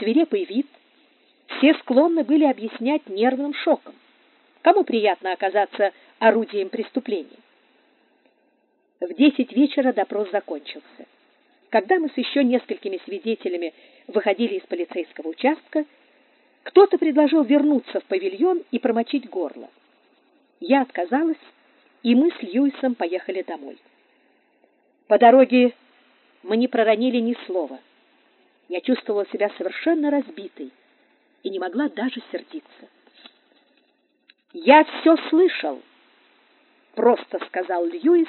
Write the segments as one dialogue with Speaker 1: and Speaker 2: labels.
Speaker 1: свирепый вид все склонны были объяснять нервным шоком. Кому приятно оказаться орудием преступления? В десять вечера допрос закончился. Когда мы с еще несколькими свидетелями выходили из полицейского участка, кто-то предложил вернуться в павильон и промочить горло. Я отказалась, и мы с Льюисом поехали домой. По дороге мы не проронили ни слова. Я чувствовала себя совершенно разбитой и не могла даже сердиться. «Я все слышал», — просто сказал Льюис,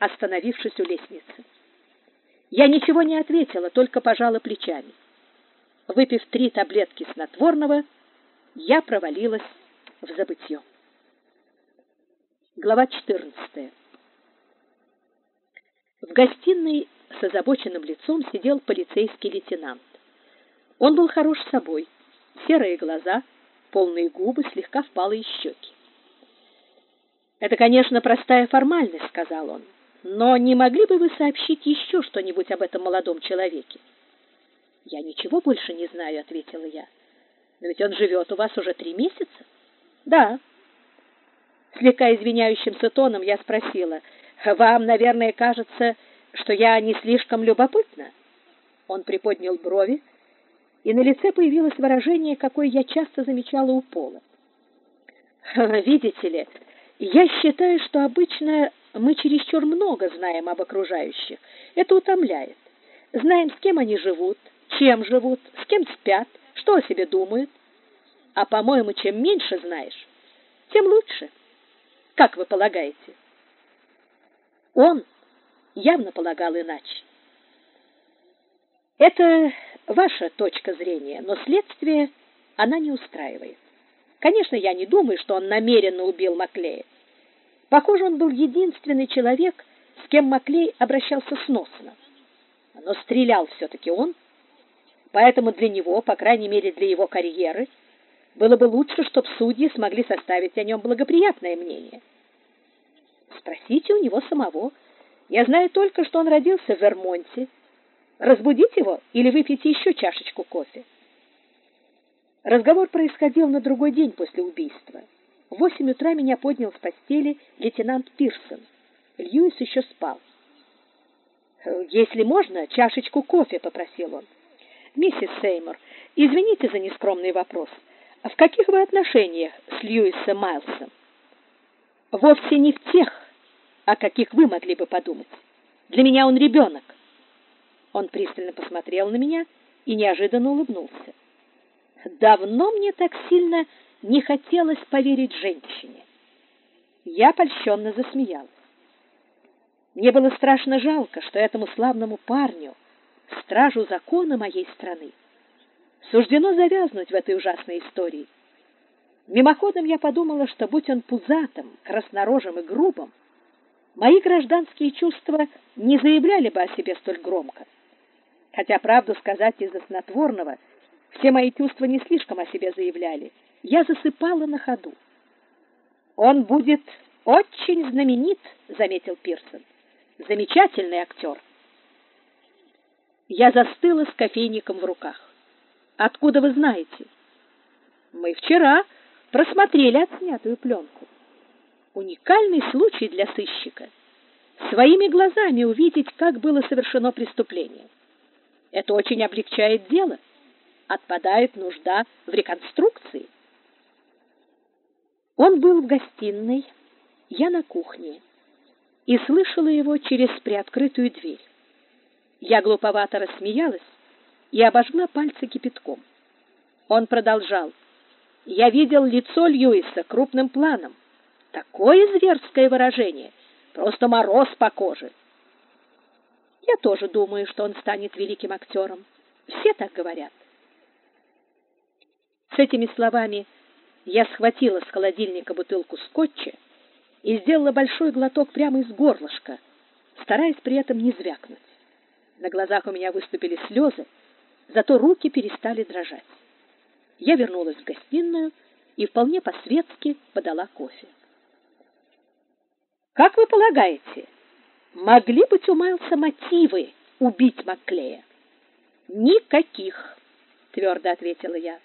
Speaker 1: остановившись у лестницы. Я ничего не ответила, только пожала плечами. Выпив три таблетки снотворного, я провалилась в забытье. Глава 14. В гостиной с озабоченным лицом сидел полицейский лейтенант. Он был хорош собой, серые глаза, полные губы, слегка впалые щеки. «Это, конечно, простая формальность», — сказал он, «но не могли бы вы сообщить еще что-нибудь об этом молодом человеке?» «Я ничего больше не знаю», — ответила я. «Но ведь он живет у вас уже три месяца?» «Да». Слегка извиняющимся тоном я спросила, «Вам, наверное, кажется, что я не слишком любопытна?» Он приподнял брови, и на лице появилось выражение, какое я часто замечала у Пола. «Видите ли, я считаю, что обычно мы чересчур много знаем об окружающих. Это утомляет. Знаем, с кем они живут, чем живут, с кем спят, что о себе думают. А, по-моему, чем меньше знаешь, тем лучше. Как вы полагаете? Он явно полагал иначе. Это ваша точка зрения, но следствие она не устраивает. Конечно, я не думаю, что он намеренно убил Маклея. Похоже, он был единственный человек, с кем Маклей обращался сносно. Но стрелял все-таки он, поэтому для него, по крайней мере для его карьеры, было бы лучше, чтобы судьи смогли составить о нем благоприятное мнение. Спросите у него самого. Я знаю только, что он родился в Вермонте. Разбудить его или выпить еще чашечку кофе? Разговор происходил на другой день после убийства. В восемь утра меня поднял с постели лейтенант Пирсон. Льюис еще спал. «Если можно, чашечку кофе», — попросил он. «Миссис Сеймур, извините за нескромный вопрос. А в каких вы отношениях с Льюисом Майлсом?» «Вовсе не в тех, о каких вы могли бы подумать. Для меня он ребенок». Он пристально посмотрел на меня и неожиданно улыбнулся. «Давно мне так сильно не хотелось поверить женщине». Я польщенно засмеялась. Мне было страшно жалко, что этому славному парню, стражу закона моей страны, суждено завязнуть в этой ужасной истории. Мимоходом я подумала, что будь он пузатым, краснорожим и грубым, мои гражданские чувства не заявляли бы о себе столь громко. Хотя, правду сказать, из-за снотворного все мои чувства не слишком о себе заявляли. Я засыпала на ходу. «Он будет очень знаменит», — заметил Пирсон. «Замечательный актер». Я застыла с кофейником в руках. «Откуда вы знаете?» «Мы вчера просмотрели отснятую пленку. Уникальный случай для сыщика. Своими глазами увидеть, как было совершено преступление. Это очень облегчает дело. Отпадает нужда в реконструкции». Он был в гостиной, я на кухне, и слышала его через приоткрытую дверь. Я глуповато рассмеялась и обожгла пальцы кипятком. Он продолжал. Я видел лицо Льюиса крупным планом. Такое зверское выражение, просто мороз по коже. Я тоже думаю, что он станет великим актером. Все так говорят. С этими словами я схватила с холодильника бутылку скотча и сделала большой глоток прямо из горлышка, стараясь при этом не звякнуть. На глазах у меня выступили слезы, зато руки перестали дрожать. Я вернулась в гостиную и вполне по-светски подала кофе. Как вы полагаете, могли быть у Майлса мотивы убить Маклея? Никаких, твердо ответила я.